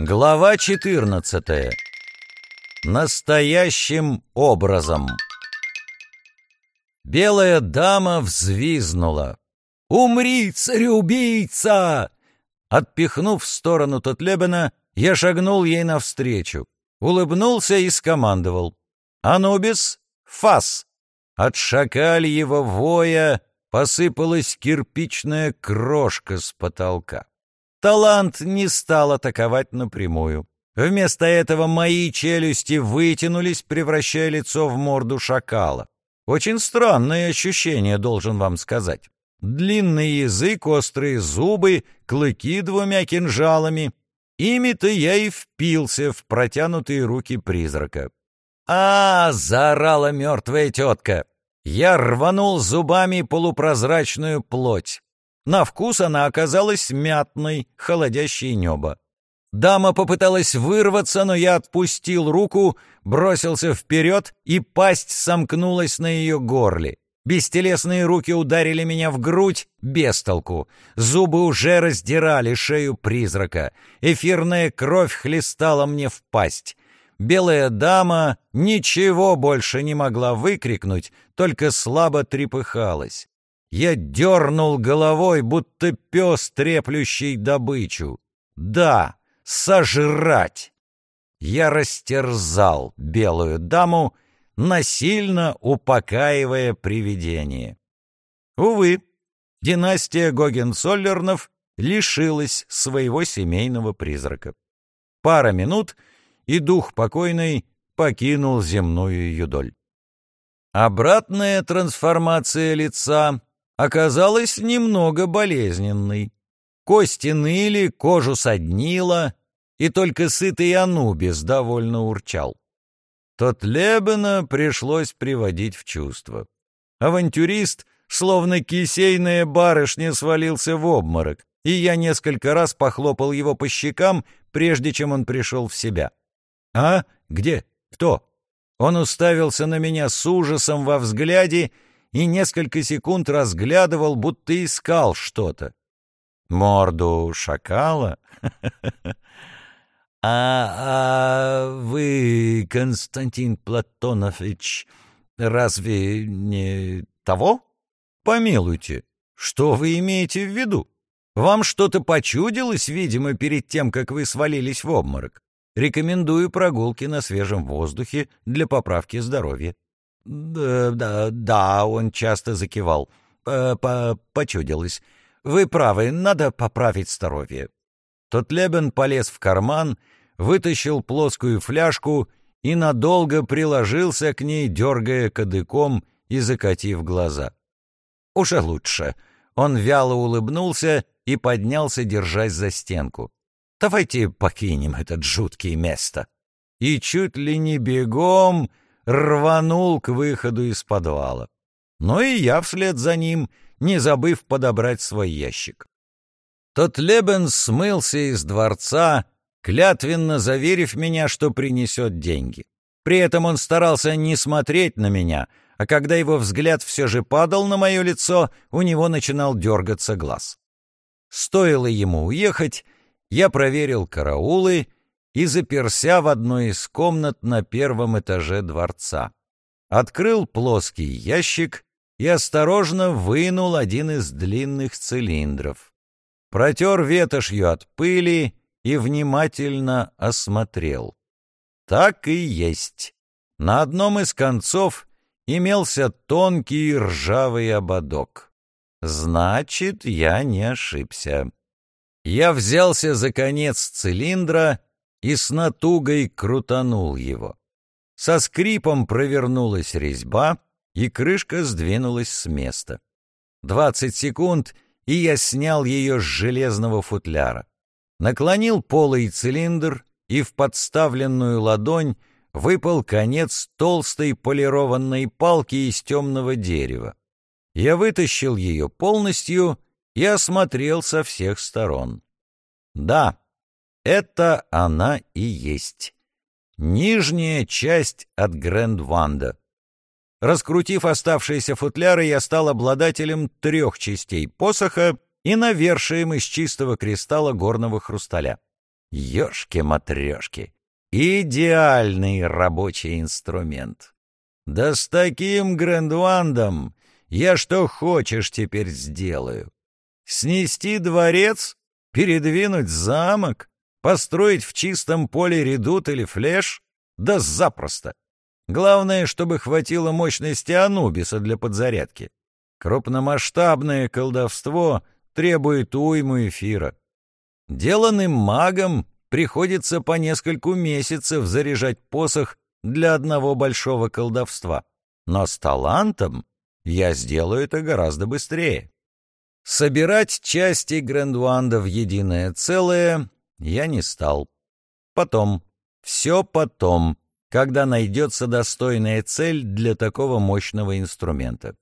Глава 14. Настоящим образом. Белая дама взвизнула. «Умри, цареубийца!» Отпихнув в сторону Тотлебена, я шагнул ей навстречу, улыбнулся и скомандовал. «Анубис, фас!» От шакальего воя посыпалась кирпичная крошка с потолка. Талант не стал атаковать напрямую. Вместо этого мои челюсти вытянулись, превращая лицо в морду шакала. Очень странное ощущение, должен вам сказать. Длинный язык, острые зубы, клыки двумя кинжалами. Ими-то я и впился в протянутые руки призрака. «А!» — заорала мертвая тетка. Я рванул зубами полупрозрачную плоть. На вкус она оказалась мятной, холодящей небо. Дама попыталась вырваться, но я отпустил руку, бросился вперед, и пасть сомкнулась на ее горле. Бестелесные руки ударили меня в грудь, без толку. Зубы уже раздирали шею призрака. Эфирная кровь хлестала мне в пасть. Белая дама ничего больше не могла выкрикнуть, только слабо трепыхалась. Я дернул головой, будто пес, треплющий добычу. Да, сожрать! Я растерзал белую даму, насильно упокаивая привидение. Увы, династия Гогенцоллернов лишилась своего семейного призрака. Пара минут, и дух покойный покинул земную юдоль. Обратная трансформация лица оказалась немного болезненной. Кости ныли, кожу соднило, и только сытый Анубис довольно урчал. Тот Лебена пришлось приводить в чувство. Авантюрист, словно кисейная барышня, свалился в обморок, и я несколько раз похлопал его по щекам, прежде чем он пришел в себя. «А? Где? Кто?» Он уставился на меня с ужасом во взгляде и несколько секунд разглядывал, будто искал что-то. Морду шакала? А, а вы, Константин Платонович, разве не того? Помилуйте, что вы имеете в виду? Вам что-то почудилось, видимо, перед тем, как вы свалились в обморок? Рекомендую прогулки на свежем воздухе для поправки здоровья. «Да, да, да», — он часто закивал. П -по «Почудилось. Вы правы, надо поправить здоровье». Тот Лебен полез в карман, вытащил плоскую фляжку и надолго приложился к ней, дергая кадыком и закатив глаза. «Уже лучше». Он вяло улыбнулся и поднялся, держась за стенку. «Давайте покинем этот жуткий место». И чуть ли не бегом рванул к выходу из подвала. Но и я вслед за ним, не забыв подобрать свой ящик. Тот Лебен смылся из дворца, клятвенно заверив меня, что принесет деньги. При этом он старался не смотреть на меня, а когда его взгляд все же падал на мое лицо, у него начинал дергаться глаз. Стоило ему уехать, я проверил караулы и заперся в одной из комнат на первом этаже дворца. Открыл плоский ящик и осторожно вынул один из длинных цилиндров. Протер ветошью от пыли и внимательно осмотрел. Так и есть. На одном из концов имелся тонкий ржавый ободок. Значит, я не ошибся. Я взялся за конец цилиндра и с натугой крутанул его. Со скрипом провернулась резьба, и крышка сдвинулась с места. Двадцать секунд, и я снял ее с железного футляра. Наклонил полый цилиндр, и в подставленную ладонь выпал конец толстой полированной палки из темного дерева. Я вытащил ее полностью и осмотрел со всех сторон. Да, это она и есть. Нижняя часть от Грэнд Ванда. Раскрутив оставшиеся футляры, я стал обладателем трех частей посоха и навершием из чистого кристалла горного хрусталя. Ёшки-матрёшки. Идеальный рабочий инструмент. Да с таким грандуандом я что хочешь теперь сделаю. Снести дворец, передвинуть замок, построить в чистом поле редут или флеш? Да запросто. Главное, чтобы хватило мощности Анубиса для подзарядки. Крупномасштабное колдовство требует уйму эфира. Деланным магом приходится по нескольку месяцев заряжать посох для одного большого колдовства. Но с талантом я сделаю это гораздо быстрее. Собирать части Грандуанда в единое целое я не стал. Потом, все потом, когда найдется достойная цель для такого мощного инструмента.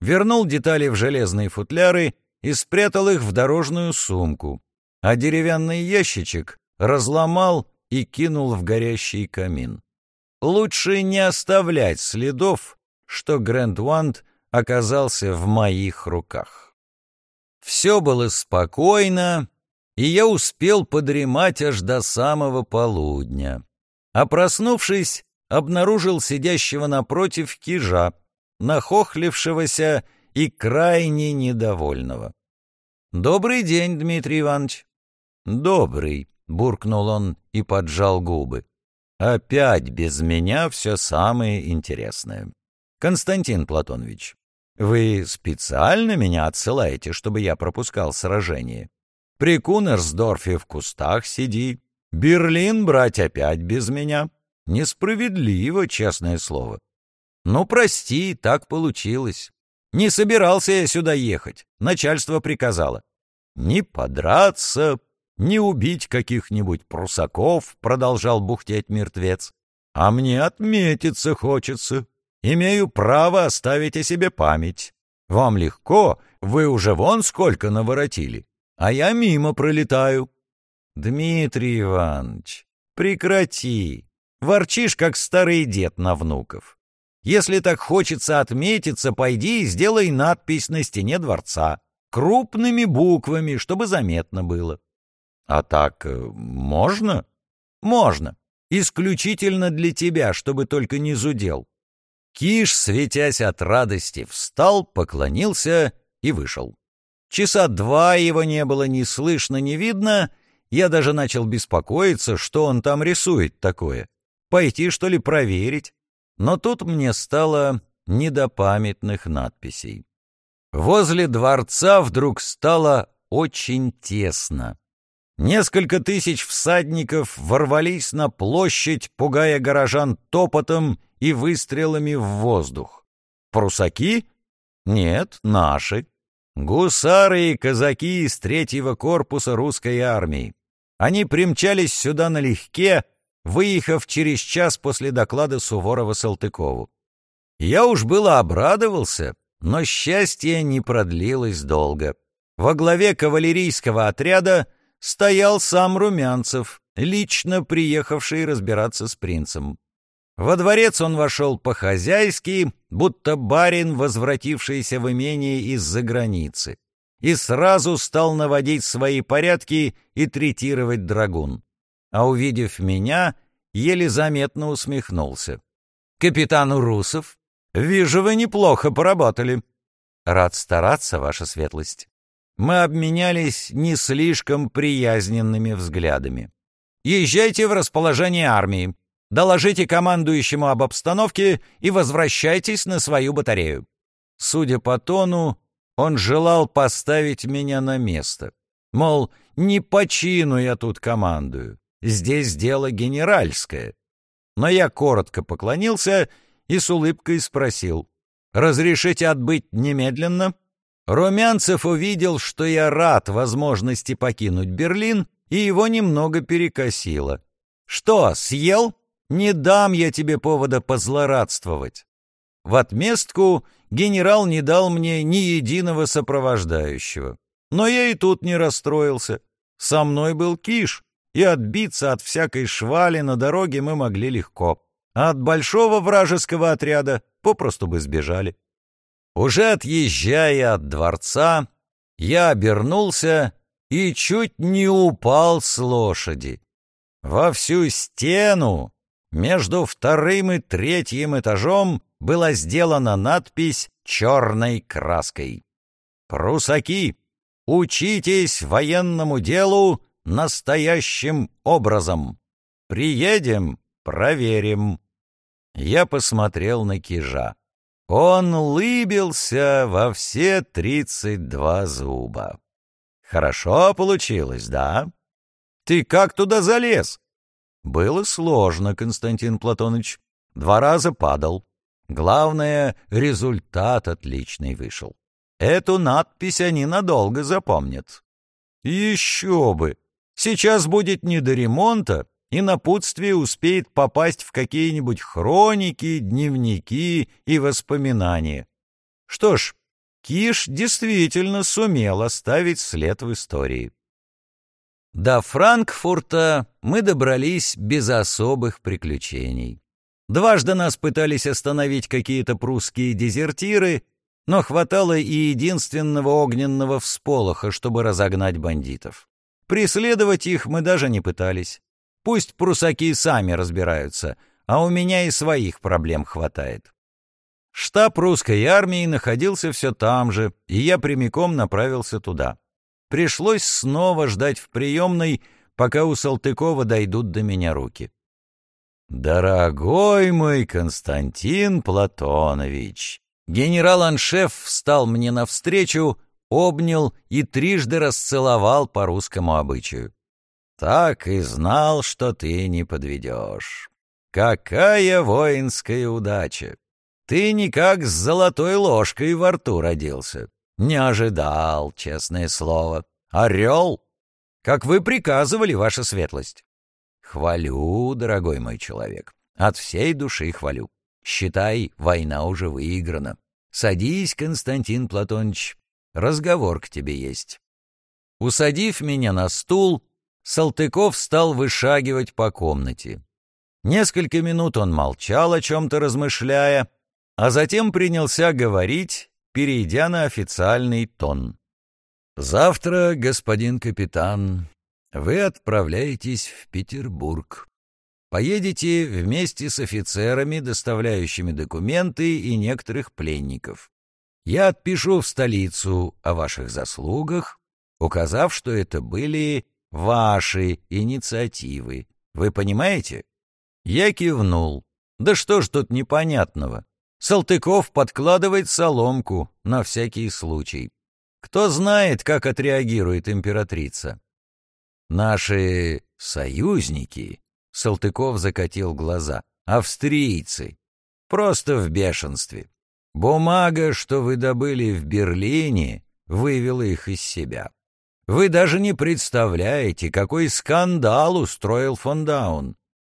Вернул детали в железные футляры и спрятал их в дорожную сумку, а деревянный ящичек разломал и кинул в горящий камин. Лучше не оставлять следов, что Грэнд Уанд оказался в моих руках. Все было спокойно, и я успел подремать аж до самого полудня. А проснувшись, обнаружил сидящего напротив кижа, нахохлившегося и крайне недовольного. «Добрый день, Дмитрий Иванович». «Добрый», — буркнул он и поджал губы. «Опять без меня все самое интересное. Константин Платонович, вы специально меня отсылаете, чтобы я пропускал сражение? При Кунерсдорфе в кустах сиди. Берлин брать опять без меня. Несправедливо, честное слово. Ну, прости, так получилось. Не собирался я сюда ехать. Начальство приказало. Не подраться, не убить каких-нибудь прусаков, продолжал бухтеть мертвец. А мне отметиться хочется. Имею право оставить о себе память. Вам легко, вы уже вон сколько наворотили, а я мимо пролетаю. Дмитрий Иванович, прекрати. Ворчишь, как старый дед на внуков. Если так хочется отметиться, пойди и сделай надпись на стене дворца. Крупными буквами, чтобы заметно было. А так э, можно? Можно. Исключительно для тебя, чтобы только не зудел. Киш, светясь от радости, встал, поклонился и вышел. Часа два его не было ни слышно, ни видно. Я даже начал беспокоиться, что он там рисует такое. Пойти, что ли, проверить? Но тут мне стало не до памятных надписей. Возле дворца вдруг стало очень тесно. Несколько тысяч всадников ворвались на площадь, пугая горожан топотом и выстрелами в воздух. Прусаки? Нет, наши. Гусары и казаки из третьего корпуса русской армии. Они примчались сюда налегке, выехав через час после доклада Суворова Салтыкову. Я уж было обрадовался, но счастье не продлилось долго. Во главе кавалерийского отряда стоял сам Румянцев, лично приехавший разбираться с принцем. Во дворец он вошел по-хозяйски, будто барин, возвратившийся в имение из-за границы, и сразу стал наводить свои порядки и третировать драгун. А увидев меня, еле заметно усмехнулся. «Капитан Урусов, вижу, вы неплохо поработали». «Рад стараться, ваша светлость». Мы обменялись не слишком приязненными взглядами. «Езжайте в расположение армии доложите командующему об обстановке и возвращайтесь на свою батарею». Судя по тону, он желал поставить меня на место. Мол, не по чину я тут командую, здесь дело генеральское. Но я коротко поклонился и с улыбкой спросил, «Разрешите отбыть немедленно?» Румянцев увидел, что я рад возможности покинуть Берлин, и его немного перекосило. «Что, съел?» Не дам я тебе повода позлорадствовать. В отместку генерал не дал мне ни единого сопровождающего. Но я и тут не расстроился. Со мной был Киш, и отбиться от всякой швали на дороге мы могли легко. А от большого вражеского отряда попросту бы сбежали. Уже отъезжая от дворца, я обернулся и чуть не упал с лошади. Во всю стену между вторым и третьим этажом была сделана надпись черной краской. «Прусаки, учитесь военному делу настоящим образом. Приедем, проверим». Я посмотрел на Кижа. Он лыбился во все тридцать два зуба. «Хорошо получилось, да? Ты как туда залез?» «Было сложно, Константин Платоныч. Два раза падал. Главное, результат отличный вышел. Эту надпись они надолго запомнят». «Еще бы! Сейчас будет не до ремонта, и напутствие успеет попасть в какие-нибудь хроники, дневники и воспоминания. Что ж, Киш действительно сумел оставить след в истории. До Франкфурта мы добрались без особых приключений. Дважды нас пытались остановить какие-то прусские дезертиры, но хватало и единственного огненного всполоха, чтобы разогнать бандитов. Преследовать их мы даже не пытались. Пусть прусаки сами разбираются, а у меня и своих проблем хватает. Штаб русской армии находился все там же, и я прямиком направился туда. Пришлось снова ждать в приемной, пока у Салтыкова дойдут до меня руки. «Дорогой мой Константин Платонович!» Генерал-аншеф встал мне навстречу, обнял и трижды расцеловал по русскому обычаю. Так и знал, что ты не подведешь. Какая воинская удача! Ты никак с золотой ложкой во рту родился. Не ожидал, честное слово. Орел! Как вы приказывали, ваша светлость. Хвалю, дорогой мой человек. От всей души хвалю. Считай, война уже выиграна. Садись, Константин Платонович. Разговор к тебе есть. Усадив меня на стул, Салтыков стал вышагивать по комнате. Несколько минут он молчал, о чем-то размышляя, а затем принялся говорить, перейдя на официальный тон. «Завтра, господин капитан, вы отправляетесь в Петербург. Поедете вместе с офицерами, доставляющими документы и некоторых пленников. Я отпишу в столицу о ваших заслугах, указав, что это были ваши инициативы. Вы понимаете? Я кивнул. Да что ж тут непонятного? Салтыков подкладывает соломку на всякий случай. Кто знает, как отреагирует императрица? Наши союзники, Салтыков закатил глаза, австрийцы, просто в бешенстве. Бумага, что вы добыли в Берлине, вывела их из себя. Вы даже не представляете, какой скандал устроил фон Даун.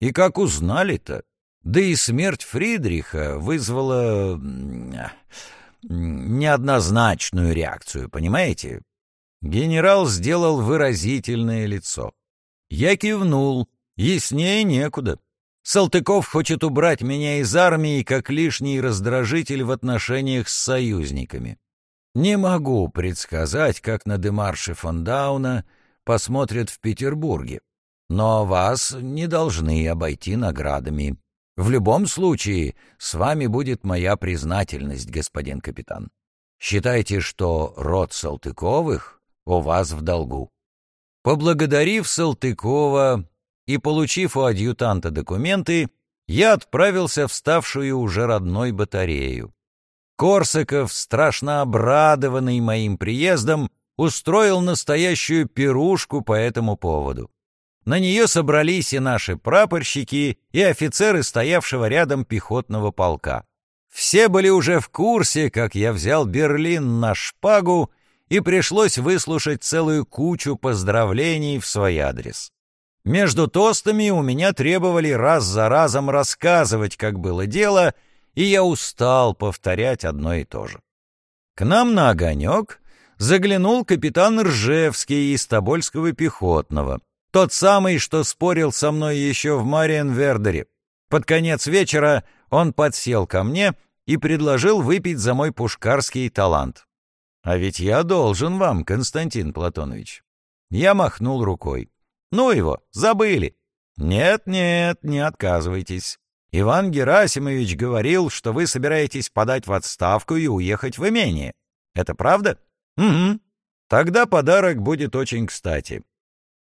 И как узнали-то? Да и смерть Фридриха вызвала неоднозначную реакцию, понимаете? Генерал сделал выразительное лицо. Я кивнул, яснее некуда. Салтыков хочет убрать меня из армии как лишний раздражитель в отношениях с союзниками. Не могу предсказать, как на демарше фон Дауна посмотрят в Петербурге, но вас не должны обойти наградами. В любом случае, с вами будет моя признательность, господин капитан. Считайте, что род Салтыковых у вас в долгу. Поблагодарив Салтыкова и получив у адъютанта документы, я отправился в ставшую уже родной батарею. Корсаков, страшно обрадованный моим приездом, устроил настоящую пирушку по этому поводу. На нее собрались и наши прапорщики, и офицеры стоявшего рядом пехотного полка. Все были уже в курсе, как я взял Берлин на шпагу, и пришлось выслушать целую кучу поздравлений в свой адрес. Между тостами у меня требовали раз за разом рассказывать, как было дело — и я устал повторять одно и то же. К нам на огонек заглянул капитан Ржевский из Тобольского пехотного, тот самый, что спорил со мной еще в Мариенвердере. Под конец вечера он подсел ко мне и предложил выпить за мой пушкарский талант. А ведь я должен вам, Константин Платонович. Я махнул рукой. «Ну его, забыли!» «Нет-нет, не отказывайтесь. Иван Герасимович говорил, что вы собираетесь подать в отставку и уехать в имение. Это правда? Угу. Тогда подарок будет очень кстати.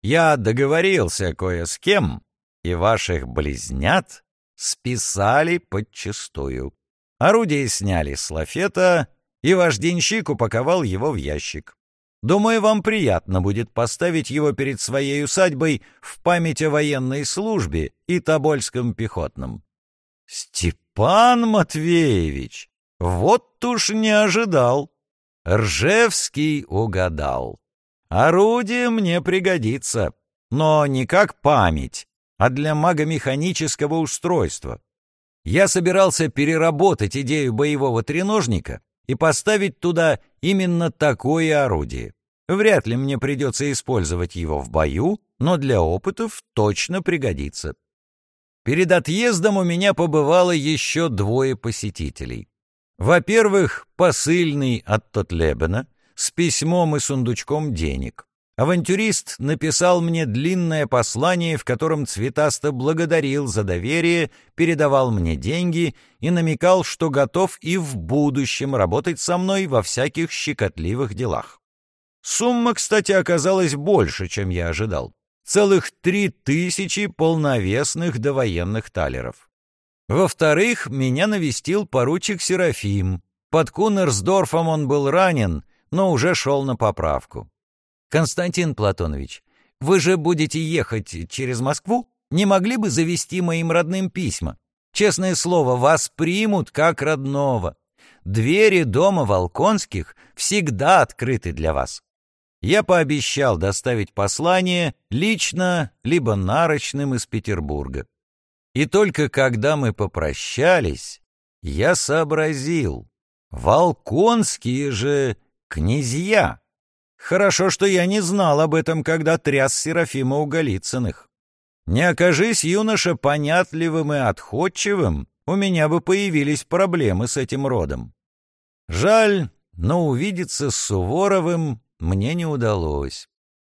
Я договорился кое с кем, и ваших близнят списали подчистую. Орудие сняли с лафета, и ваш денщик упаковал его в ящик. Думаю, вам приятно будет поставить его перед своей усадьбой в память о военной службе и Тобольском пехотном. Степан Матвеевич, вот уж не ожидал. Ржевский угадал. Орудие мне пригодится, но не как память, а для магомеханического устройства. Я собирался переработать идею боевого треножника и поставить туда именно такое орудие. Вряд ли мне придется использовать его в бою, но для опытов точно пригодится. Перед отъездом у меня побывало еще двое посетителей. Во-первых, посыльный от Тотлебена с письмом и сундучком денег. Авантюрист написал мне длинное послание, в котором цветасто благодарил за доверие, передавал мне деньги и намекал, что готов и в будущем работать со мной во всяких щекотливых делах. Сумма, кстати, оказалась больше, чем я ожидал целых три тысячи полновесных довоенных талеров. Во-вторых, меня навестил поручик Серафим. Под Кунерсдорфом он был ранен, но уже шел на поправку. «Константин Платонович, вы же будете ехать через Москву? Не могли бы завести моим родным письма? Честное слово, вас примут как родного. Двери дома Волконских всегда открыты для вас я пообещал доставить послание лично либо нарочным из Петербурга. И только когда мы попрощались, я сообразил, Волконские же князья. Хорошо, что я не знал об этом, когда тряс Серафима у Голицыных. Не окажись юноша понятливым и отходчивым, у меня бы появились проблемы с этим родом. Жаль, но увидеться с Суворовым мне не удалось.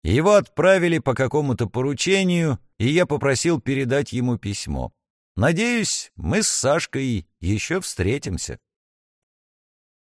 Его отправили по какому-то поручению, и я попросил передать ему письмо. Надеюсь, мы с Сашкой еще встретимся.